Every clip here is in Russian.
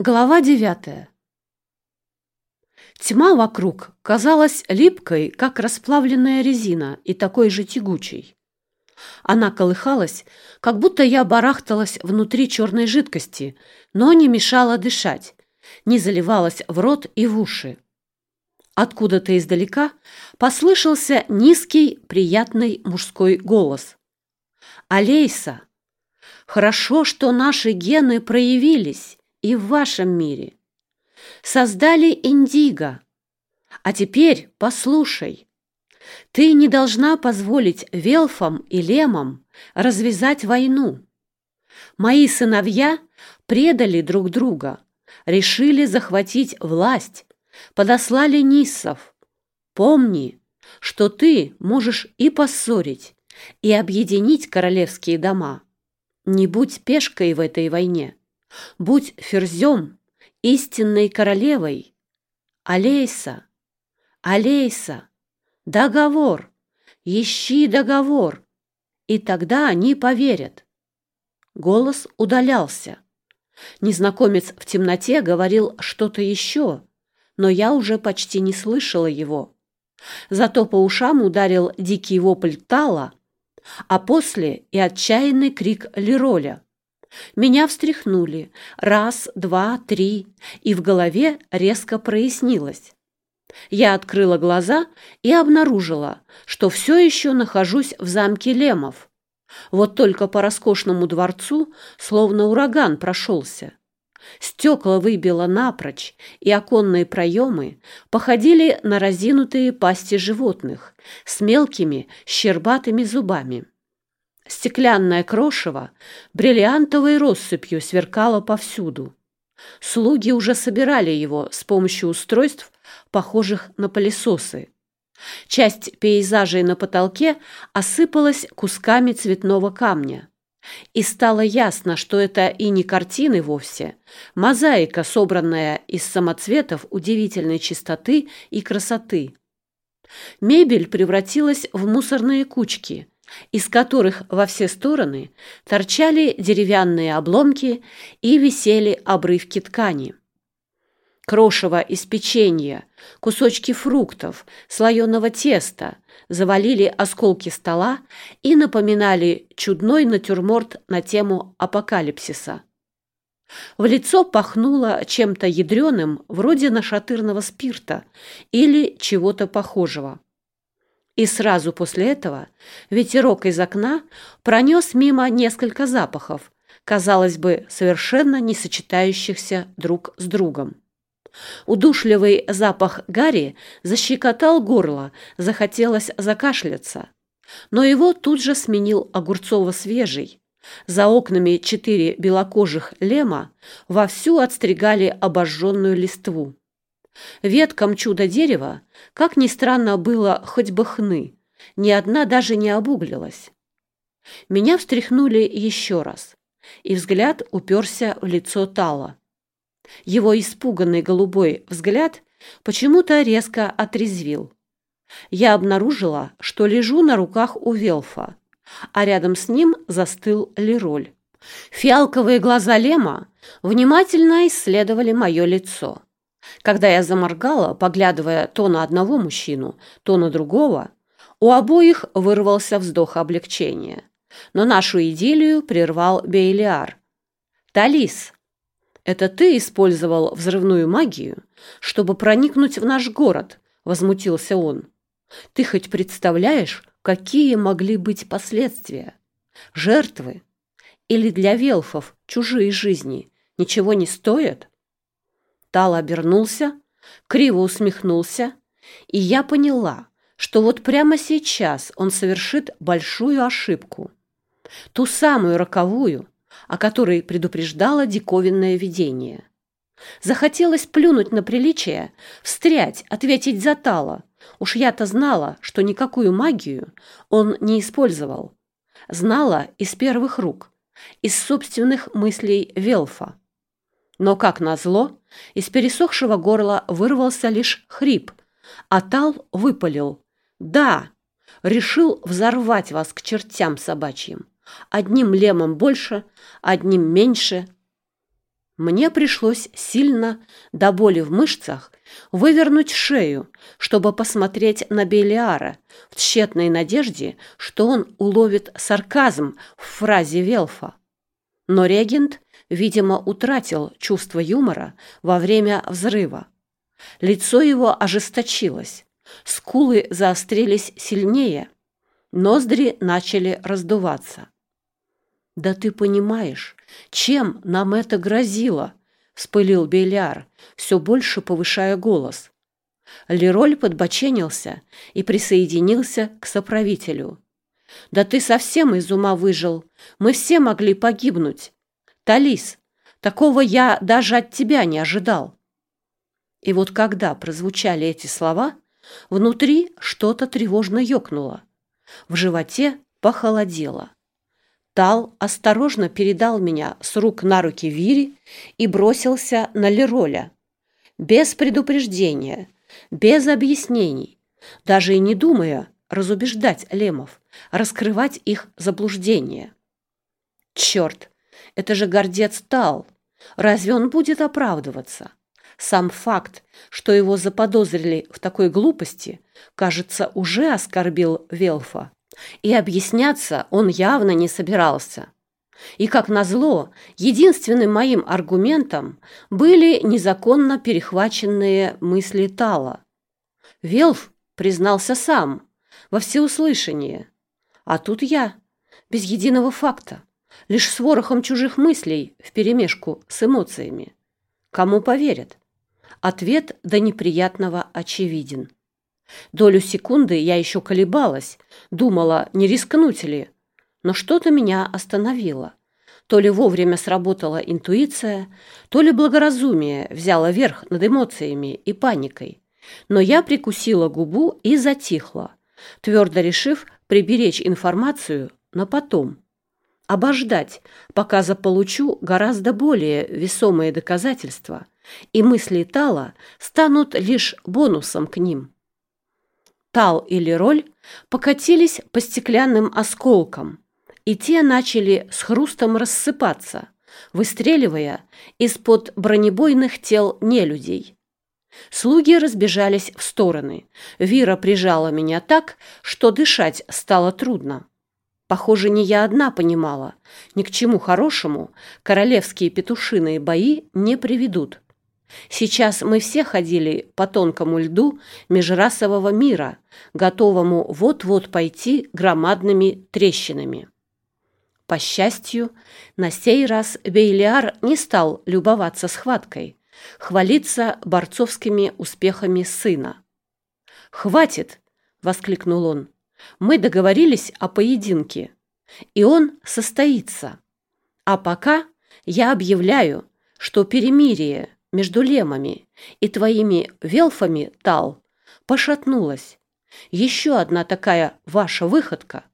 Глава девятая. Тьма вокруг казалась липкой, как расплавленная резина, и такой же тягучей. Она колыхалась, как будто я барахталась внутри черной жидкости, но не мешала дышать, не заливалась в рот и в уши. Откуда-то издалека послышался низкий, приятный мужской голос. «Алейса, хорошо, что наши гены проявились, и в вашем мире. Создали индиго. А теперь послушай. Ты не должна позволить велфам и лемам развязать войну. Мои сыновья предали друг друга, решили захватить власть, подослали ниссов. Помни, что ты можешь и поссорить, и объединить королевские дома. Не будь пешкой в этой войне. Будь ферзем, истинной королевой. Алейса, Алейса, договор, ищи договор, и тогда они поверят. Голос удалялся. Незнакомец в темноте говорил что-то еще, но я уже почти не слышала его. Зато по ушам ударил дикий вопль Тала, а после и отчаянный крик Лероля. Меня встряхнули. Раз, два, три. И в голове резко прояснилось. Я открыла глаза и обнаружила, что все еще нахожусь в замке Лемов. Вот только по роскошному дворцу словно ураган прошелся. Стекла выбило напрочь, и оконные проемы походили на разинутые пасти животных с мелкими щербатыми зубами. Стеклянное крошево бриллиантовой россыпью сверкало повсюду. Слуги уже собирали его с помощью устройств, похожих на пылесосы. Часть пейзажей на потолке осыпалась кусками цветного камня. И стало ясно, что это и не картины вовсе, мозаика, собранная из самоцветов удивительной чистоты и красоты. Мебель превратилась в мусорные кучки – из которых во все стороны торчали деревянные обломки и висели обрывки ткани. Крошево из печенья, кусочки фруктов, слоеного теста завалили осколки стола и напоминали чудной натюрморт на тему апокалипсиса. В лицо пахнуло чем-то ядреным, вроде нашатырного спирта или чего-то похожего. И сразу после этого ветерок из окна пронес мимо несколько запахов, казалось бы, совершенно не сочетающихся друг с другом. Удушливый запах гари защекотал горло, захотелось закашляться. Но его тут же сменил Огурцово-свежий. За окнами четыре белокожих лема вовсю отстригали обожженную листву. Веткам чудо-дерева, как ни странно было, хоть бы хны, ни одна даже не обуглилась. Меня встряхнули еще раз, и взгляд уперся в лицо Тала. Его испуганный голубой взгляд почему-то резко отрезвил. Я обнаружила, что лежу на руках у Велфа, а рядом с ним застыл Лероль. Фиалковые глаза Лема внимательно исследовали мое лицо. Когда я заморгала, поглядывая то на одного мужчину, то на другого, у обоих вырвался вздох облегчения. Но нашу идиллию прервал Бейлиар. «Талис, это ты использовал взрывную магию, чтобы проникнуть в наш город?» – возмутился он. «Ты хоть представляешь, какие могли быть последствия? Жертвы? Или для велфов чужие жизни ничего не стоят?» Тал обернулся, криво усмехнулся, и я поняла, что вот прямо сейчас он совершит большую ошибку. Ту самую роковую, о которой предупреждало диковинное видение. Захотелось плюнуть на приличие, встрять, ответить за Тала. Уж я-то знала, что никакую магию он не использовал. Знала из первых рук, из собственных мыслей Велфа. Но, как назло, из пересохшего горла вырвался лишь хрип, а Тал выпалил. «Да, решил взорвать вас к чертям собачьим. Одним лемом больше, одним меньше». Мне пришлось сильно, до боли в мышцах, вывернуть шею, чтобы посмотреть на Белиара в тщетной надежде, что он уловит сарказм в фразе Велфа. Но регент, видимо, утратил чувство юмора во время взрыва. Лицо его ожесточилось, скулы заострились сильнее, ноздри начали раздуваться. «Да ты понимаешь, чем нам это грозило?» — вспылил Беляр, все больше повышая голос. Лероль подбоченился и присоединился к соправителю. «Да ты совсем из ума выжил. Мы все могли погибнуть. Талис, такого я даже от тебя не ожидал». И вот когда прозвучали эти слова, внутри что-то тревожно ёкнуло. В животе похолодело. Тал осторожно передал меня с рук на руки Вири и бросился на Лероля. Без предупреждения, без объяснений, даже и не думая разубеждать лемов, раскрывать их заблуждение. Черт, это же гордец Тал. Разве он будет оправдываться? Сам факт, что его заподозрили в такой глупости, кажется, уже оскорбил Велфа. И объясняться он явно не собирался. И, как назло, единственным моим аргументом были незаконно перехваченные мысли Тала. Велф признался сам, во всеуслышание. А тут я, без единого факта, лишь с ворохом чужих мыслей вперемешку с эмоциями. Кому поверят? Ответ до неприятного очевиден. Долю секунды я еще колебалась, думала, не рискнуть ли. Но что-то меня остановило. То ли вовремя сработала интуиция, то ли благоразумие взяло верх над эмоциями и паникой. Но я прикусила губу и затихла, твердо решив приберечь информацию на потом. Обождать, пока заполучу гораздо более весомые доказательства, и мысли Тала станут лишь бонусом к ним. Тал и Лероль покатились по стеклянным осколкам, и те начали с хрустом рассыпаться, выстреливая из-под бронебойных тел нелюдей. Слуги разбежались в стороны. Вира прижала меня так, что дышать стало трудно. Похоже, не я одна понимала, ни к чему хорошему королевские петушиные бои не приведут. Сейчас мы все ходили по тонкому льду межрасового мира, готовому вот-вот пойти громадными трещинами. По счастью, на сей раз Бейлиар не стал любоваться схваткой, хвалиться борцовскими успехами сына. «Хватит!» — воскликнул он. «Мы договорились о поединке, и он состоится. А пока я объявляю, что перемирие между лемами и твоими велфами, Тал, пошатнулась. Еще одна такая ваша выходка.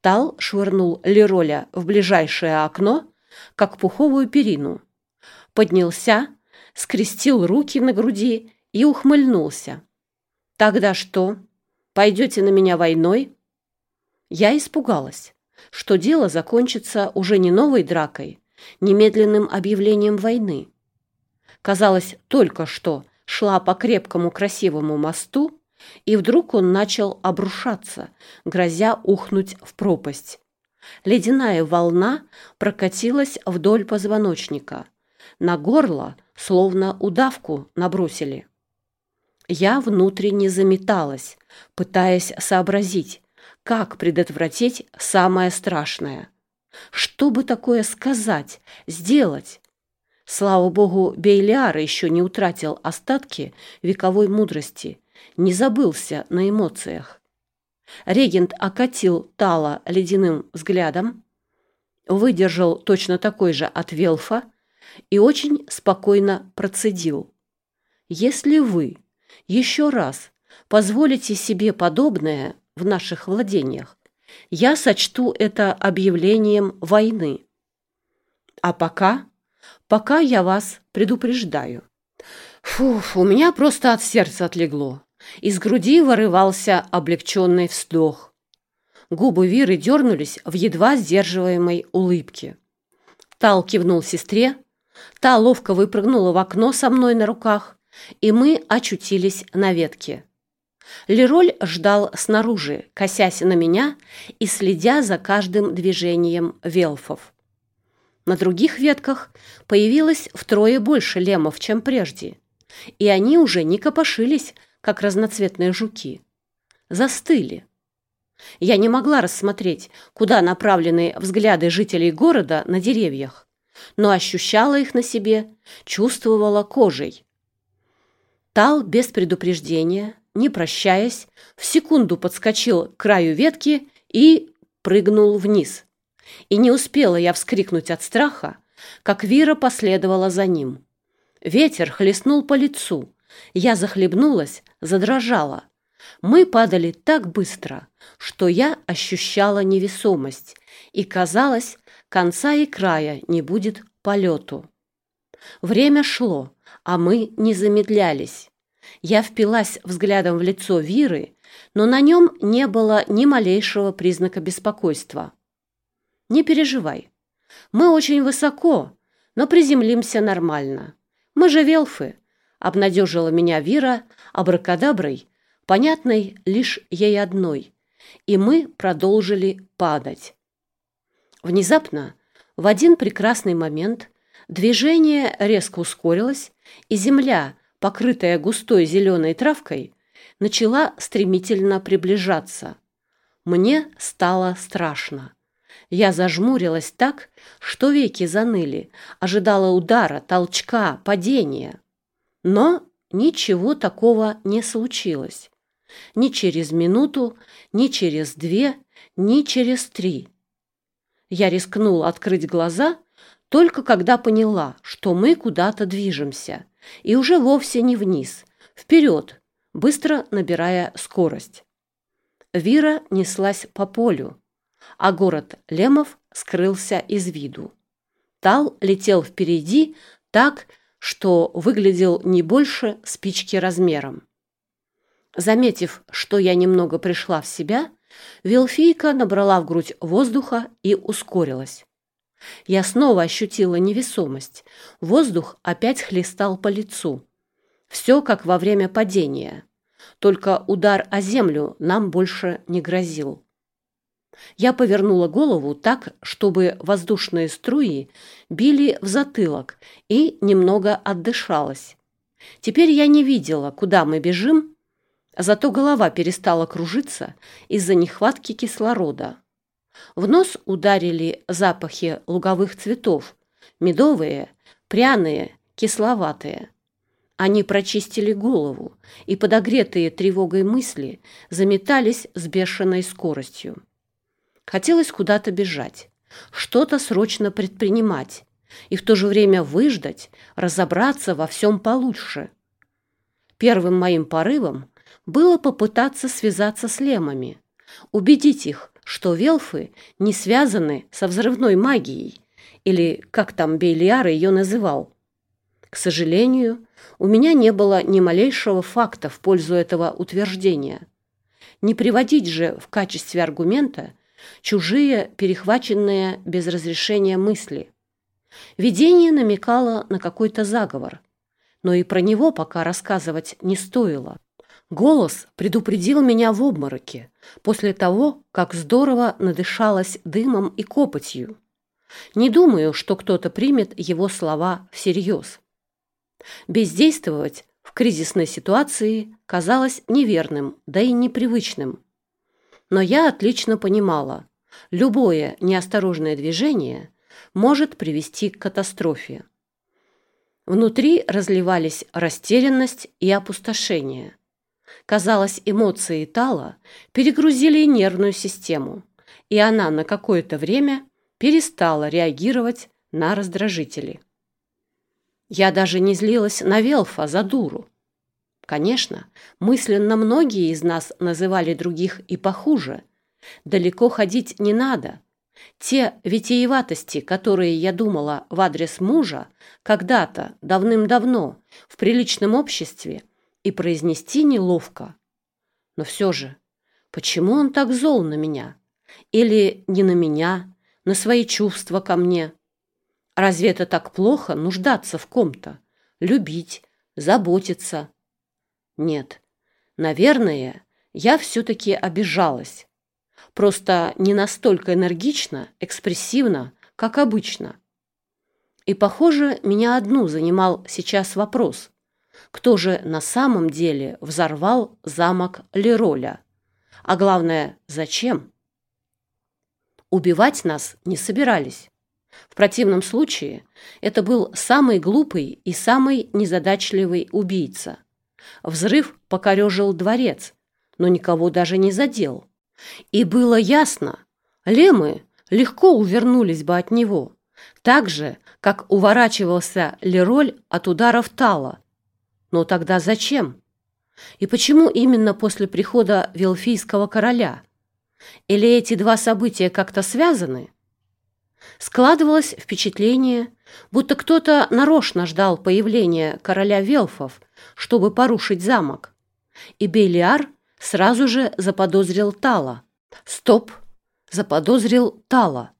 Тал швырнул Лероля в ближайшее окно, как пуховую перину. Поднялся, скрестил руки на груди и ухмыльнулся. «Тогда что? Пойдете на меня войной?» Я испугалась, что дело закончится уже не новой дракой, немедленным объявлением войны. Казалось, только что шла по крепкому красивому мосту, и вдруг он начал обрушаться, грозя ухнуть в пропасть. Ледяная волна прокатилась вдоль позвоночника. На горло словно удавку набросили. Я внутренне заметалась, пытаясь сообразить, как предотвратить самое страшное. Что бы такое сказать, сделать? Слава богу, Бейлиар еще не утратил остатки вековой мудрости, не забылся на эмоциях. Регент окатил Тала ледяным взглядом, выдержал точно такой же от Велфа и очень спокойно процедил. «Если вы еще раз позволите себе подобное в наших владениях, я сочту это объявлением войны. А пока пока я вас предупреждаю. Фуф, у меня просто от сердца отлегло. Из груди вырывался облегченный вздох. Губы Виры дернулись в едва сдерживаемой улыбке. Тал кивнул сестре, Та ловко выпрыгнула в окно со мной на руках, и мы очутились на ветке. Лероль ждал снаружи, косясь на меня и следя за каждым движением велфов. На других ветках появилось втрое больше лемов, чем прежде, и они уже не копошились, как разноцветные жуки. Застыли. Я не могла рассмотреть, куда направлены взгляды жителей города на деревьях, но ощущала их на себе, чувствовала кожей. Тал без предупреждения, не прощаясь, в секунду подскочил к краю ветки и прыгнул вниз. И не успела я вскрикнуть от страха, как Вира последовала за ним. Ветер хлестнул по лицу. Я захлебнулась, задрожала. Мы падали так быстро, что я ощущала невесомость, и казалось, конца и края не будет полету. Время шло, а мы не замедлялись. Я впилась взглядом в лицо Виры, но на нем не было ни малейшего признака беспокойства. «Не переживай. Мы очень высоко, но приземлимся нормально. Мы же велфы», — обнадежила меня Вира абракадаброй, понятной лишь ей одной, и мы продолжили падать. Внезапно, в один прекрасный момент, движение резко ускорилось, и земля, покрытая густой зеленой травкой, начала стремительно приближаться. Мне стало страшно. Я зажмурилась так, что веки заныли, ожидала удара, толчка, падения. Но ничего такого не случилось. Ни через минуту, ни через две, ни через три. Я рискнула открыть глаза, только когда поняла, что мы куда-то движемся, и уже вовсе не вниз, вперед, быстро набирая скорость. Вира неслась по полю, а город Лемов скрылся из виду. Тал летел впереди так, что выглядел не больше спички размером. Заметив, что я немного пришла в себя, Вилфийка набрала в грудь воздуха и ускорилась. Я снова ощутила невесомость. Воздух опять хлестал по лицу. Все как во время падения. Только удар о землю нам больше не грозил. Я повернула голову так, чтобы воздушные струи били в затылок и немного отдышалась. Теперь я не видела, куда мы бежим, Зато голова перестала кружиться из-за нехватки кислорода. В нос ударили запахи луговых цветов, медовые, пряные, кисловатые. Они прочистили голову, и подогретые тревогой мысли заметались с бешеной скоростью. Хотелось куда-то бежать, что-то срочно предпринимать и в то же время выждать, разобраться во всем получше. Первым моим порывом было попытаться связаться с лемами, убедить их, что велфы не связаны со взрывной магией, или как там Бейлиар ее называл. К сожалению, у меня не было ни малейшего факта в пользу этого утверждения. Не приводить же в качестве аргумента чужие, перехваченные без разрешения мысли. Видение намекало на какой-то заговор, но и про него пока рассказывать не стоило. Голос предупредил меня в обмороке после того, как здорово надышалась дымом и копотью. Не думаю, что кто-то примет его слова всерьез. Бездействовать в кризисной ситуации казалось неверным, да и непривычным. Но я отлично понимала, любое неосторожное движение может привести к катастрофе. Внутри разливались растерянность и опустошение. Казалось, эмоции Тала перегрузили нервную систему, и она на какое-то время перестала реагировать на раздражители. Я даже не злилась на Велфа за дуру. Конечно, мысленно многие из нас называли других и похуже. Далеко ходить не надо. Те витиеватости, которые я думала в адрес мужа когда-то, давным-давно, в приличном обществе – и произнести неловко. Но все же, почему он так зол на меня? Или не на меня, на свои чувства ко мне? Разве это так плохо нуждаться в ком-то? Любить, заботиться? Нет, наверное, я все-таки обижалась. Просто не настолько энергично, экспрессивно, как обычно. И, похоже, меня одну занимал сейчас вопрос. Кто же на самом деле взорвал замок Лероля? А главное, зачем? Убивать нас не собирались. В противном случае это был самый глупый и самый незадачливый убийца. Взрыв покорежил дворец, но никого даже не задел. И было ясно, лемы легко увернулись бы от него, так же, как уворачивался Лероль от ударов Тала. Но тогда зачем? И почему именно после прихода Велфийского короля? Или эти два события как-то связаны? Складывалось впечатление, будто кто-то нарочно ждал появления короля Велфов, чтобы порушить замок. И Белиар сразу же заподозрил Тала. Стоп! Заподозрил Тала.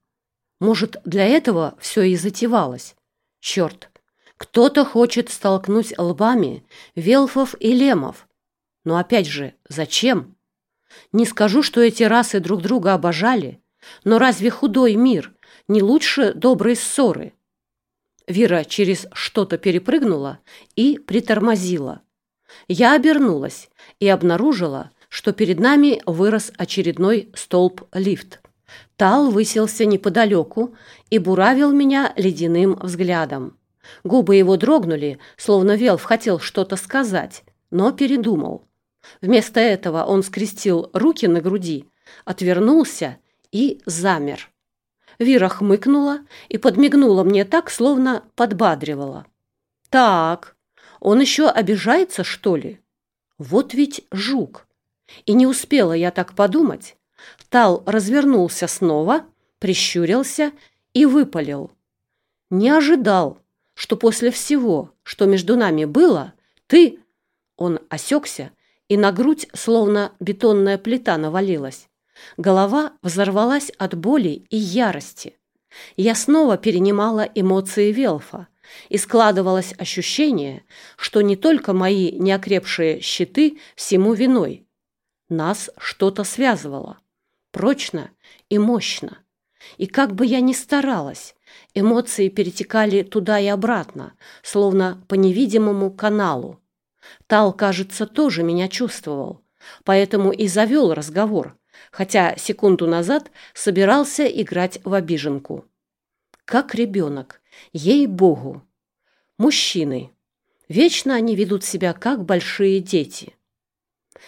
Может, для этого все и затевалось? Черт! Кто-то хочет столкнуть лбами Велфов и Лемов. Но опять же, зачем? Не скажу, что эти расы друг друга обожали, но разве худой мир не лучше доброй ссоры? Вера через что-то перепрыгнула и притормозила. Я обернулась и обнаружила, что перед нами вырос очередной столб-лифт. Тал выселся неподалеку и буравил меня ледяным взглядом. Губы его дрогнули, словно Велф хотел что-то сказать, но передумал. Вместо этого он скрестил руки на груди, отвернулся и замер. Вира хмыкнула и подмигнула мне так, словно подбадривала. «Так, он еще обижается, что ли? Вот ведь жук!» И не успела я так подумать. Тал развернулся снова, прищурился и выпалил. «Не ожидал, что после всего, что между нами было, ты...» Он осекся, и на грудь словно бетонная плита навалилась. Голова взорвалась от боли и ярости. Я снова перенимала эмоции Велфа, и складывалось ощущение, что не только мои неокрепшие щиты всему виной. Нас что-то связывало. Прочно и мощно. И как бы я ни старалась, эмоции перетекали туда и обратно, словно по невидимому каналу. Тал, кажется, тоже меня чувствовал, поэтому и завел разговор, хотя секунду назад собирался играть в обиженку. Как ребенок, ей-богу. Мужчины. Вечно они ведут себя как большие дети.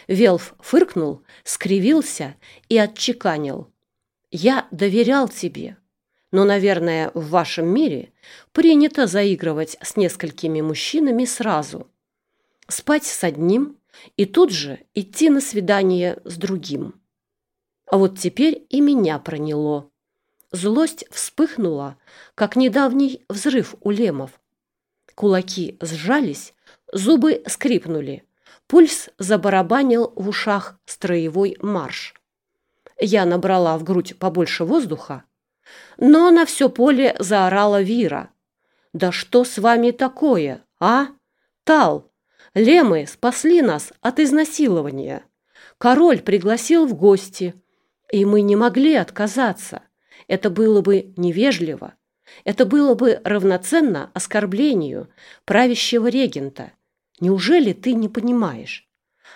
Велф фыркнул, скривился и отчеканил. «Я доверял тебе, но, наверное, в вашем мире принято заигрывать с несколькими мужчинами сразу» спать с одним и тут же идти на свидание с другим. А вот теперь и меня проняло. Злость вспыхнула, как недавний взрыв у лемов. Кулаки сжались, зубы скрипнули, пульс забарабанил в ушах строевой марш. Я набрала в грудь побольше воздуха, но на все поле заорала Вира. «Да что с вами такое, а? Тал, Лемы спасли нас от изнасилования. Король пригласил в гости, и мы не могли отказаться. Это было бы невежливо. Это было бы равноценно оскорблению правящего регента. Неужели ты не понимаешь?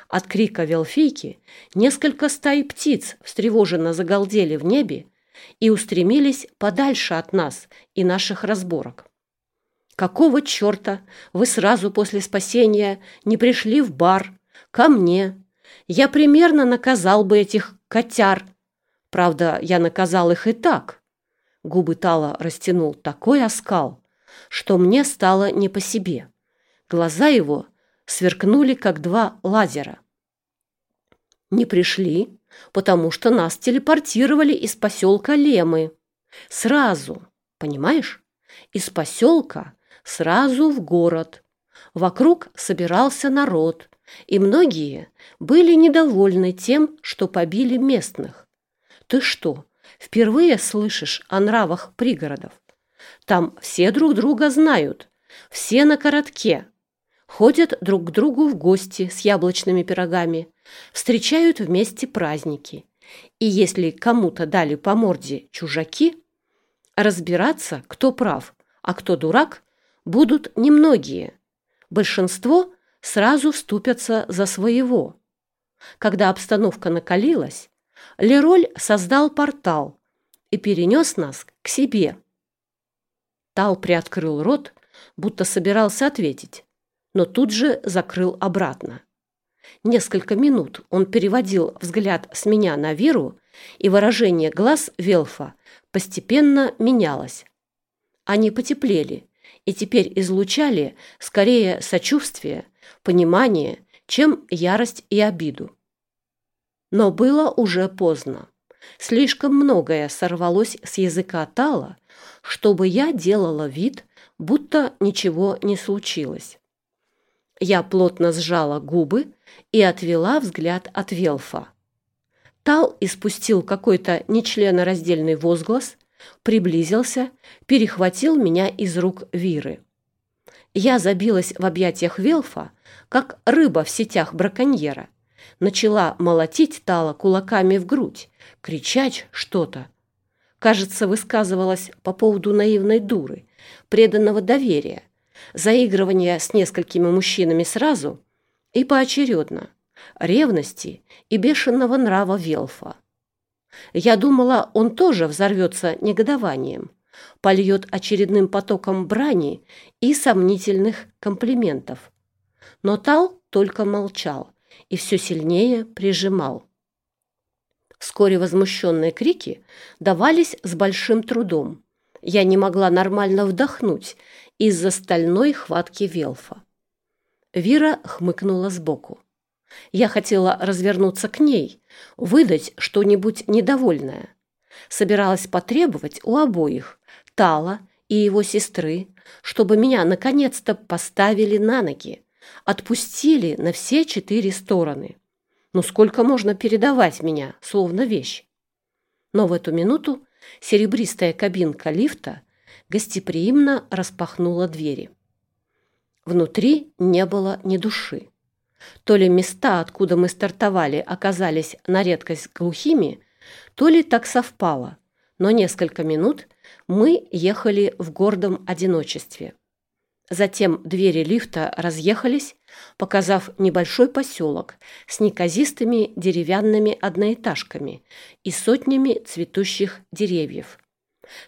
От крика Велфийки несколько стай птиц встревоженно загалдели в небе и устремились подальше от нас и наших разборок. Какого черта вы сразу после спасения не пришли в бар, ко мне? Я примерно наказал бы этих котяр. Правда, я наказал их и так. Губы Тала растянул такой оскал, что мне стало не по себе. Глаза его сверкнули, как два лазера. Не пришли, потому что нас телепортировали из поселка Лемы. Сразу, понимаешь? Из поселка сразу в город. Вокруг собирался народ, и многие были недовольны тем, что побили местных. Ты что, впервые слышишь о нравах пригородов? Там все друг друга знают, все на коротке, ходят друг к другу в гости с яблочными пирогами, встречают вместе праздники. И если кому-то дали по морде чужаки, разбираться, кто прав, а кто дурак, будут немногие. Большинство сразу вступятся за своего. Когда обстановка накалилась, Лероль создал портал и перенес нас к себе. Тал приоткрыл рот, будто собирался ответить, но тут же закрыл обратно. Несколько минут он переводил взгляд с меня на Веру, и выражение глаз Велфа постепенно менялось. Они потеплели и теперь излучали скорее сочувствие, понимание, чем ярость и обиду. Но было уже поздно. Слишком многое сорвалось с языка Тала, чтобы я делала вид, будто ничего не случилось. Я плотно сжала губы и отвела взгляд от Велфа. Тал испустил какой-то нечленораздельный возглас, приблизился, перехватил меня из рук Виры. Я забилась в объятиях Велфа, как рыба в сетях браконьера. Начала молотить Тала кулаками в грудь, кричать что-то. Кажется, высказывалась по поводу наивной дуры, преданного доверия, заигрывания с несколькими мужчинами сразу и поочередно, ревности и бешеного нрава Велфа. Я думала, он тоже взорвется негодованием, польет очередным потоком брани и сомнительных комплиментов. Но Тал только молчал и все сильнее прижимал. Вскоре возмущенные крики давались с большим трудом. Я не могла нормально вдохнуть из-за стальной хватки Велфа. Вира хмыкнула сбоку. Я хотела развернуться к ней, выдать что-нибудь недовольное. Собиралась потребовать у обоих, Тала и его сестры, чтобы меня наконец-то поставили на ноги, отпустили на все четыре стороны. Ну сколько можно передавать меня, словно вещь? Но в эту минуту серебристая кабинка лифта гостеприимно распахнула двери. Внутри не было ни души. То ли места, откуда мы стартовали, оказались на редкость глухими, то ли так совпало, но несколько минут мы ехали в гордом одиночестве. Затем двери лифта разъехались, показав небольшой поселок с неказистыми деревянными одноэтажками и сотнями цветущих деревьев.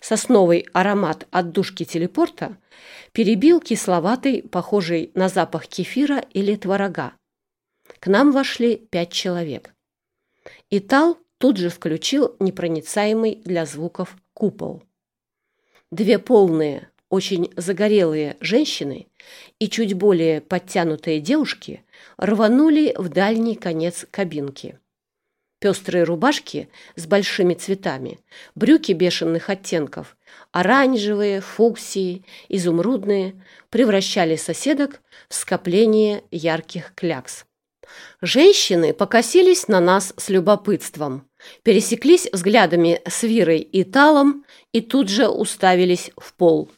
Сосновый аромат отдушки телепорта перебил кисловатый, похожий на запах кефира или творога. К нам вошли пять человек. Итал тут же включил непроницаемый для звуков купол. Две полные, очень загорелые женщины и чуть более подтянутые девушки рванули в дальний конец кабинки. Пестрые рубашки с большими цветами, брюки бешеных оттенков, оранжевые, фуксии, изумрудные, превращали соседок в скопление ярких клякс. Женщины покосились на нас с любопытством, пересеклись взглядами с Вирой и Талом и тут же уставились в пол.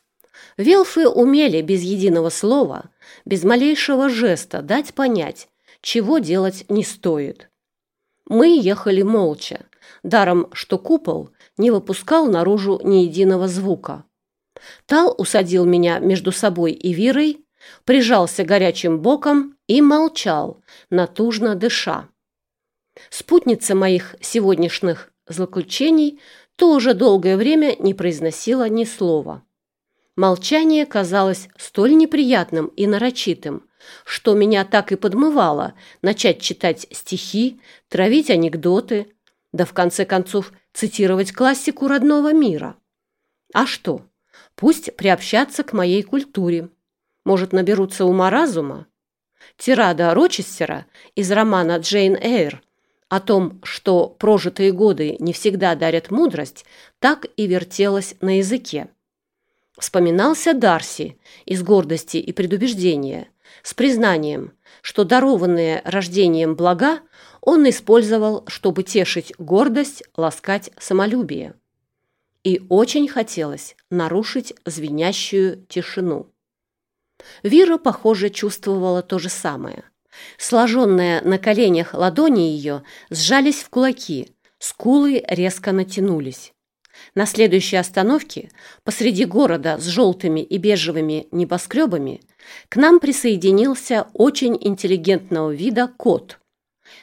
Велфы умели без единого слова, без малейшего жеста дать понять, чего делать не стоит. Мы ехали молча, даром что купол не выпускал наружу ни единого звука. Тал усадил меня между собой и Вирой, прижался горячим боком и молчал, натужно дыша. Спутница моих сегодняшних злоключений тоже долгое время не произносила ни слова. Молчание казалось столь неприятным и нарочитым, что меня так и подмывало начать читать стихи, травить анекдоты, да в конце концов цитировать классику родного мира. А что? Пусть приобщаться к моей культуре. Может, наберутся ума-разума? Тирада Рочестера из романа «Джейн Эйр» о том, что прожитые годы не всегда дарят мудрость, так и вертелась на языке. Вспоминался Дарси из гордости и предубеждения, с признанием, что дарованные рождением блага он использовал, чтобы тешить гордость, ласкать самолюбие. и очень хотелось нарушить звенящую тишину. Вира, похоже, чувствовала то же самое. Сложенные на коленях ладони ее сжались в кулаки, скулы резко натянулись. На следующей остановке, посреди города с желтыми и бежевыми небоскребами, к нам присоединился очень интеллигентного вида кот.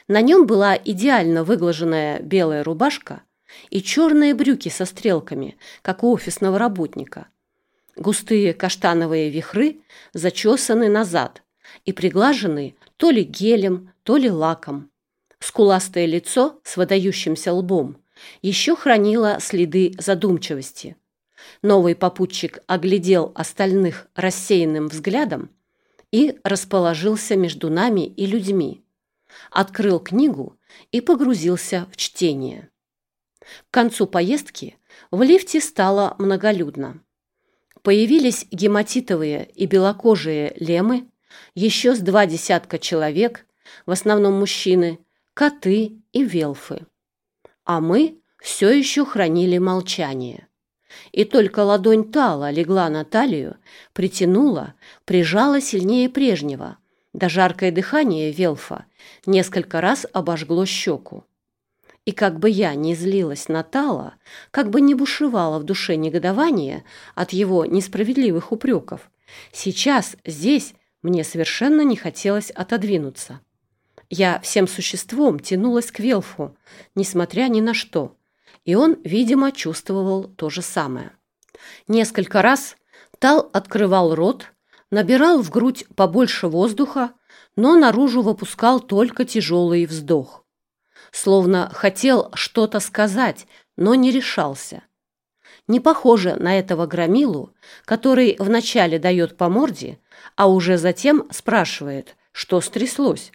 На нем была идеально выглаженная белая рубашка и черные брюки со стрелками, как у офисного работника. Густые каштановые вихры зачесаны назад и приглажены то ли гелем, то ли лаком. Скуластое лицо с выдающимся лбом еще хранило следы задумчивости. Новый попутчик оглядел остальных рассеянным взглядом и расположился между нами и людьми. Открыл книгу и погрузился в чтение. К концу поездки в лифте стало многолюдно. Появились гематитовые и белокожие лемы, еще с два десятка человек, в основном мужчины, коты и велфы. А мы все еще хранили молчание. И только ладонь Тала легла на талию, притянула, прижала сильнее прежнего. Да жаркое дыхание Велфа несколько раз обожгло щеку. И как бы я ни злилась на Тала, как бы не бушевала в душе негодование от его несправедливых упреков, сейчас, здесь, мне совершенно не хотелось отодвинуться. Я всем существом тянулась к Велфу, несмотря ни на что, и он, видимо, чувствовал то же самое. Несколько раз Тал открывал рот, набирал в грудь побольше воздуха, но наружу выпускал только тяжелый вздох словно хотел что-то сказать, но не решался. Не похоже на этого громилу, который вначале дает по морде, а уже затем спрашивает, что стряслось.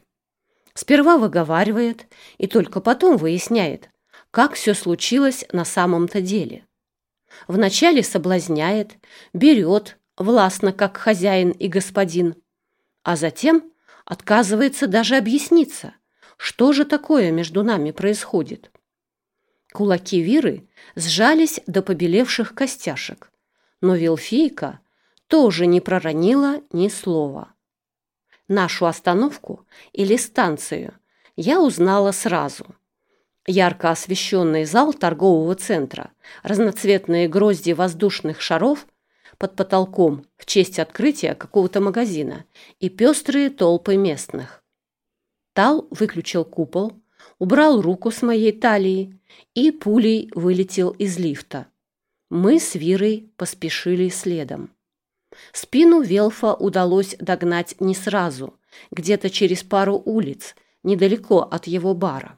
Сперва выговаривает и только потом выясняет, как все случилось на самом-то деле. Вначале соблазняет, берет, властно, как хозяин и господин, а затем отказывается даже объясниться, что же такое между нами происходит? Кулаки Виры сжались до побелевших костяшек, но Вилфейка тоже не проронила ни слова. Нашу остановку или станцию я узнала сразу. Ярко освещенный зал торгового центра, разноцветные грозди воздушных шаров под потолком в честь открытия какого-то магазина и пестрые толпы местных. Тал выключил купол, убрал руку с моей талии и пулей вылетел из лифта. Мы с Вирой поспешили следом. Спину Велфа удалось догнать не сразу, где-то через пару улиц, недалеко от его бара.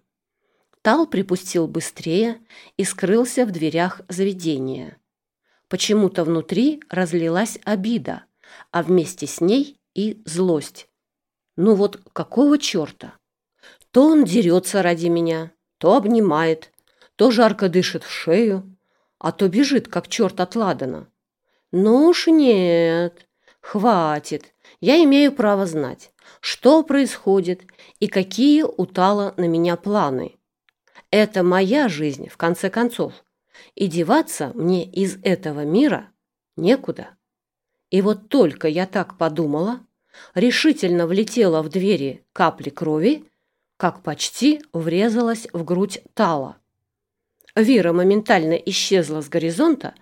Тал припустил быстрее и скрылся в дверях заведения. Почему-то внутри разлилась обида, а вместе с ней и злость. Ну вот какого черта? То он дерется ради меня, то обнимает, то жарко дышит в шею, а то бежит, как черт от ладана. Ну уж нет, хватит, я имею право знать, что происходит и какие у Тала на меня планы. Это моя жизнь, в конце концов, и деваться мне из этого мира некуда. И вот только я так подумала, решительно влетела в двери капли крови, как почти врезалась в грудь Тала. Вира моментально исчезла с горизонта,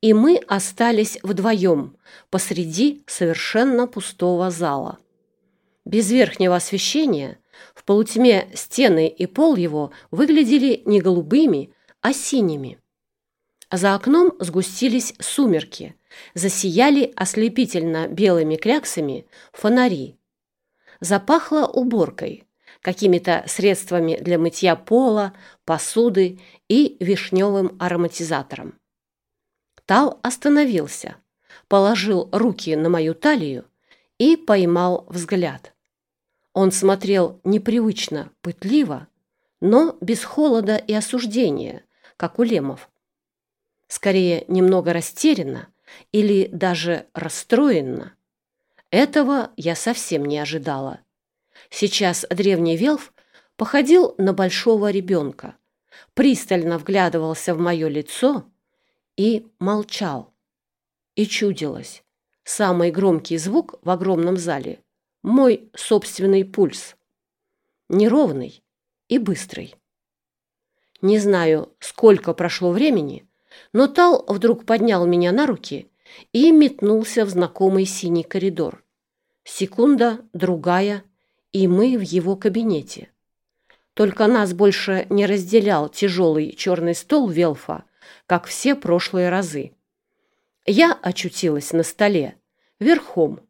и мы остались вдвоем посреди совершенно пустого зала. Без верхнего освещения в полутьме стены и пол его выглядели не голубыми, а синими. За окном сгустились сумерки, засияли ослепительно белыми кляксами фонари. Запахло уборкой, какими-то средствами для мытья пола, посуды и вишневым ароматизатором. Тал остановился, положил руки на мою талию и поймал взгляд. Он смотрел непривычно, пытливо, но без холода и осуждения, как у лемов. Скорее, немного растерянно или даже расстроенно. Этого я совсем не ожидала. Сейчас древний Велф походил на большого ребенка, пристально вглядывался в мое лицо и молчал. И чудилось. Самый громкий звук в огромном зале — мой собственный пульс. Неровный и быстрый. Не знаю, сколько прошло времени, но Тал вдруг поднял меня на руки и метнулся в знакомый синий коридор. Секунда, другая, и мы в его кабинете. Только нас больше не разделял тяжелый черный стол Велфа, как все прошлые разы. Я очутилась на столе, верхом,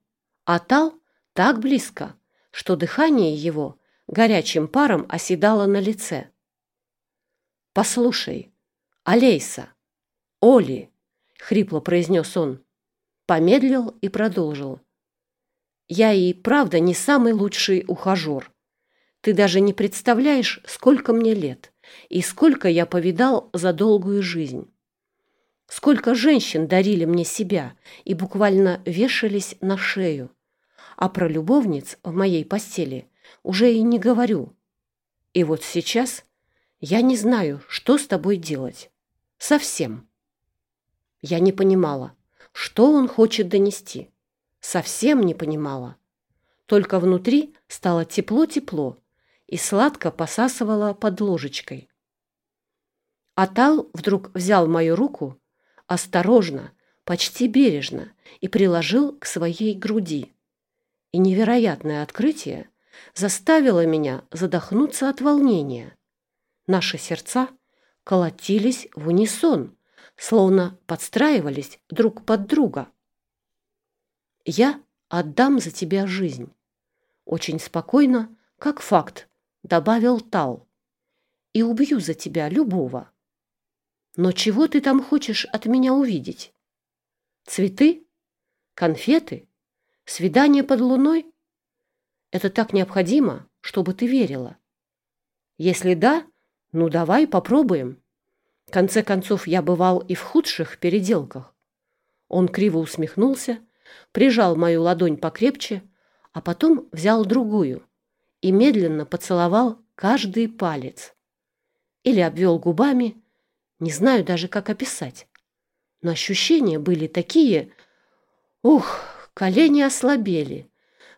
а Тал так близко, что дыхание его горячим паром оседало на лице. «Послушай, Алейса, Оли!» — хрипло произнес он. Помедлил и продолжил. «Я и правда не самый лучший ухажер. Ты даже не представляешь, сколько мне лет и сколько я повидал за долгую жизнь. Сколько женщин дарили мне себя и буквально вешались на шею. А про любовниц в моей постели уже и не говорю. И вот сейчас я не знаю, что с тобой делать. Совсем. Я не понимала, что он хочет донести. Совсем не понимала. Только внутри стало тепло-тепло и сладко посасывала под ложечкой. Атал вдруг взял мою руку, осторожно, почти бережно, и приложил к своей груди. И невероятное открытие заставило меня задохнуться от волнения. Наши сердца колотились в унисон, словно подстраивались друг под друга. «Я отдам за тебя жизнь», — очень спокойно, как факт, добавил Тал. «И убью за тебя любого». «Но чего ты там хочешь от меня увидеть? Цветы? Конфеты? Свидание под луной? Это так необходимо, чтобы ты верила. Если да, ну давай попробуем. В конце концов, я бывал и в худших переделках. Он криво усмехнулся, прижал мою ладонь покрепче, а потом взял другую и медленно поцеловал каждый палец. Или обвел губами, не знаю даже, как описать. Но ощущения были такие... Ух, колени ослабели.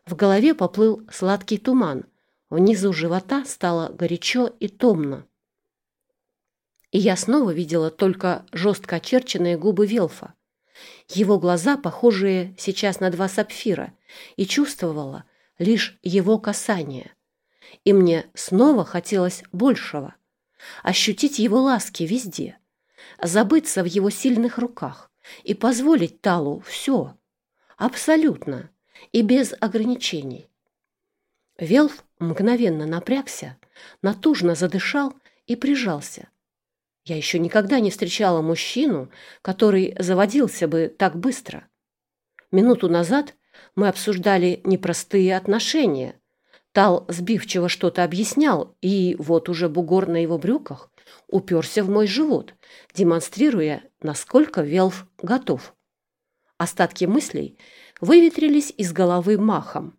В голове поплыл сладкий туман. Внизу живота стало горячо и томно. И я снова видела только жестко очерченные губы Велфа, его глаза, похожие сейчас на два сапфира, и чувствовала лишь его касание. И мне снова хотелось большего — ощутить его ласки везде, забыться в его сильных руках и позволить Талу все, абсолютно и без ограничений. Велф мгновенно напрягся, натужно задышал и прижался. Я еще никогда не встречала мужчину, который заводился бы так быстро. Минуту назад мы обсуждали непростые отношения. Тал сбивчиво что-то объяснял, и вот уже бугор на его брюках уперся в мой живот, демонстрируя, насколько Велф готов. Остатки мыслей выветрились из головы махом.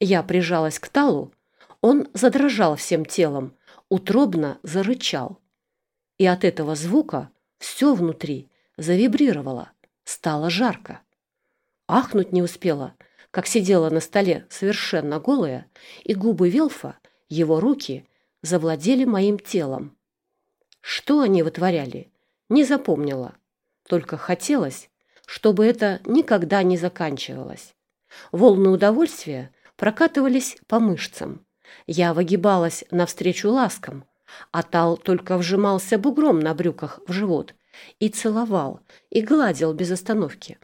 Я прижалась к Талу, он задрожал всем телом, утробно зарычал. И от этого звука все внутри завибрировало, стало жарко. Ахнуть не успела, как сидела на столе совершенно голая, и губы Велфа, его руки, завладели моим телом. Что они вытворяли, не запомнила. Только хотелось, чтобы это никогда не заканчивалось. Волны удовольствия прокатывались по мышцам. Я выгибалась навстречу ласкам, а Тал только вжимался бугром на брюках в живот и целовал, и гладил без остановки.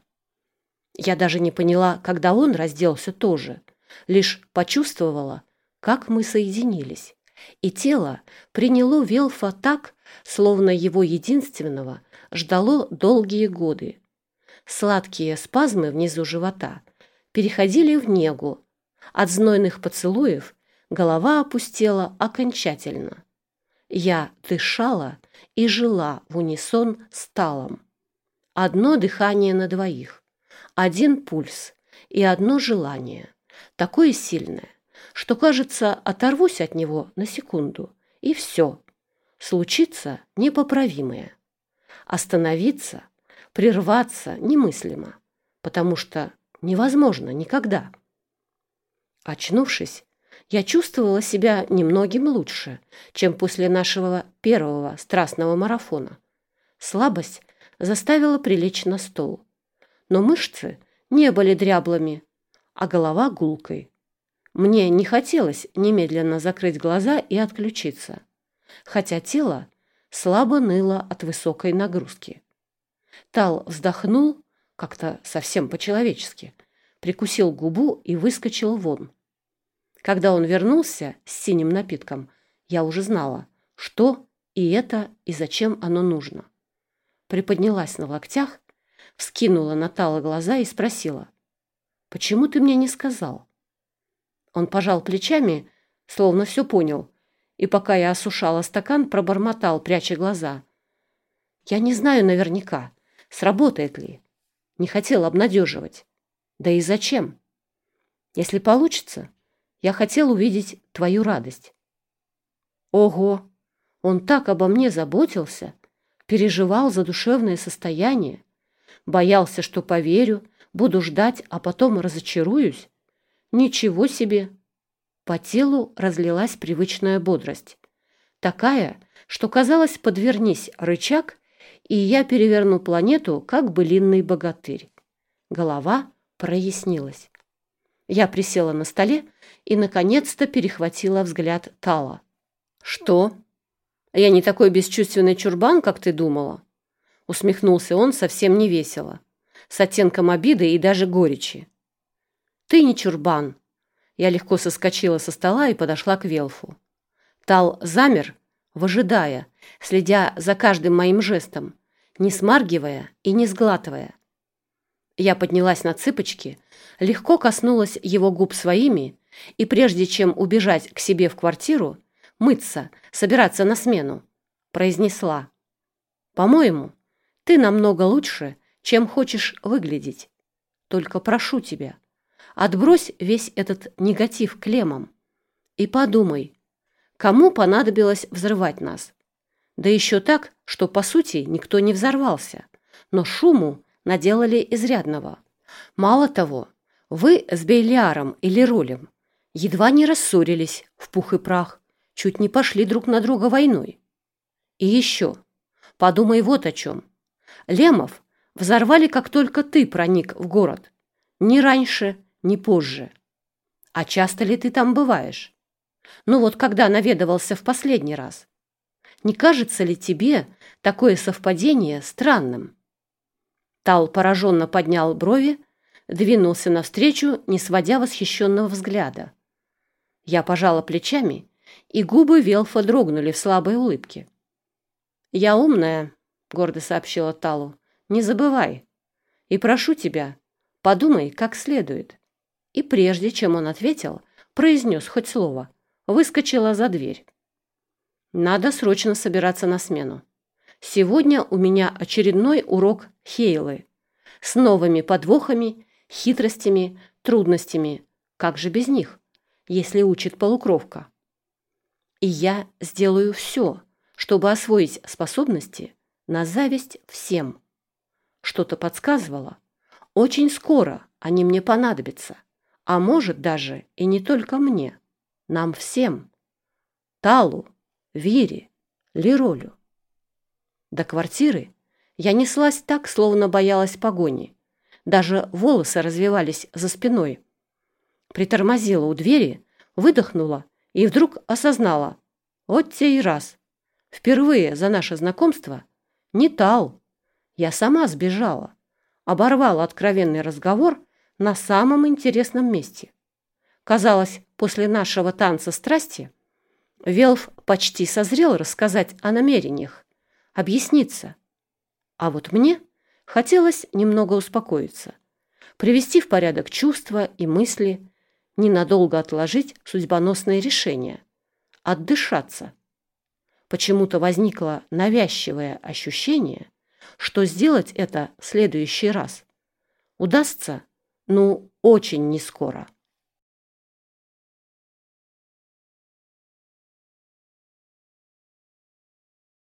Я даже не поняла, когда он разделся тоже, лишь почувствовала, как мы соединились, и тело приняло Велфа так, словно его единственного ждало долгие годы. Сладкие спазмы внизу живота переходили в негу. От знойных поцелуев голова опустела окончательно. Я дышала и жила в унисон с талом. Одно дыхание на двоих, один пульс и одно желание, такое сильное, что, кажется, оторвусь от него на секунду, и все. Случится непоправимое. Остановиться, прерваться немыслимо, потому что невозможно никогда. Очнувшись, я чувствовала себя немногим лучше, чем после нашего первого страстного марафона. Слабость заставила прилечь на стол, но мышцы не были дряблыми, а голова гулкой. Мне не хотелось немедленно закрыть глаза и отключиться, хотя тело слабо ныло от высокой нагрузки. Тал вздохнул как-то совсем по-человечески, прикусил губу и выскочил вон. Когда он вернулся с синим напитком, я уже знала, что и это, и зачем оно нужно. Приподнялась на локтях, вскинула на Тала глаза и спросила, «Почему ты мне не сказал?» Он пожал плечами, словно все понял, и пока я осушала стакан, пробормотал, пряча глаза. «Я не знаю наверняка, сработает ли. Не хотел обнадеживать. Да и зачем? Если получится, я хотел увидеть твою радость». Ого! Он так обо мне заботился, переживал за душевное состояние, боялся, что поверю, буду ждать, а потом разочаруюсь. Ничего себе! По телу разлилась привычная бодрость. Такая, что казалось, подвернись рычаг, и я переверну планету, как былинный богатырь. Голова прояснилась. Я присела на столе и, наконец-то, перехватила взгляд Тала. «Что? Я не такой бесчувственный чурбан, как ты думала?» Усмехнулся он совсем невесело, с оттенком обиды и даже горечи. «Ты не чурбан!» Я легко соскочила со стола и подошла к Велфу. Тал замер, выжидая, следя за каждым моим жестом, не смаргивая и не сглатывая. Я поднялась на цыпочки, легко коснулась его губ своими и, прежде чем убежать к себе в квартиру, мыться, собираться на смену, произнесла. «По-моему, ты намного лучше, чем хочешь выглядеть. Только прошу тебя, Отбрось весь этот негатив клемом и подумай, кому понадобилось взрывать нас. Да еще так, что, по сути, никто не взорвался, но шуму наделали изрядного. Мало того, вы с Бейлиаром или Ролем едва не рассорились в пух и прах, чуть не пошли друг на друга войной. И еще, подумай вот о чем. Лемов взорвали, как только ты проник в город. Ни раньше, не позже. А часто ли ты там бываешь? Ну вот когда наведывался в последний раз? Не кажется ли тебе такое совпадение странным? Тал пораженно поднял брови, двинулся навстречу, не сводя восхищенного взгляда. Я пожала плечами, и губы Велфа дрогнули в слабой улыбке. «Я умная», — гордо сообщила Талу, — «не забывай. И прошу тебя, подумай как следует и прежде чем он ответил, произнес хоть слово, выскочила за дверь. Надо срочно собираться на смену. Сегодня у меня очередной урок Хейлы с новыми подвохами, хитростями, трудностями. Как же без них, если учит полукровка? И я сделаю все, чтобы освоить способности на зависть всем. Что-то подсказывало. Очень скоро они мне понадобятся. А может даже и не только мне, нам всем. Талу, Вере, Леролю. До квартиры я неслась так, словно боялась погони. Даже волосы развивались за спиной. Притормозила у двери, выдохнула и вдруг осознала. Вот те и раз. Впервые за наше знакомство не Тал. Я сама сбежала. Оборвала откровенный разговор на самом интересном месте. Казалось, после нашего танца страсти Велф почти созрел рассказать о намерениях, объясниться. А вот мне хотелось немного успокоиться, привести в порядок чувства и мысли, ненадолго отложить судьбоносное решение, отдышаться. Почему-то возникло навязчивое ощущение, что сделать это в следующий раз удастся ну, очень нескоро.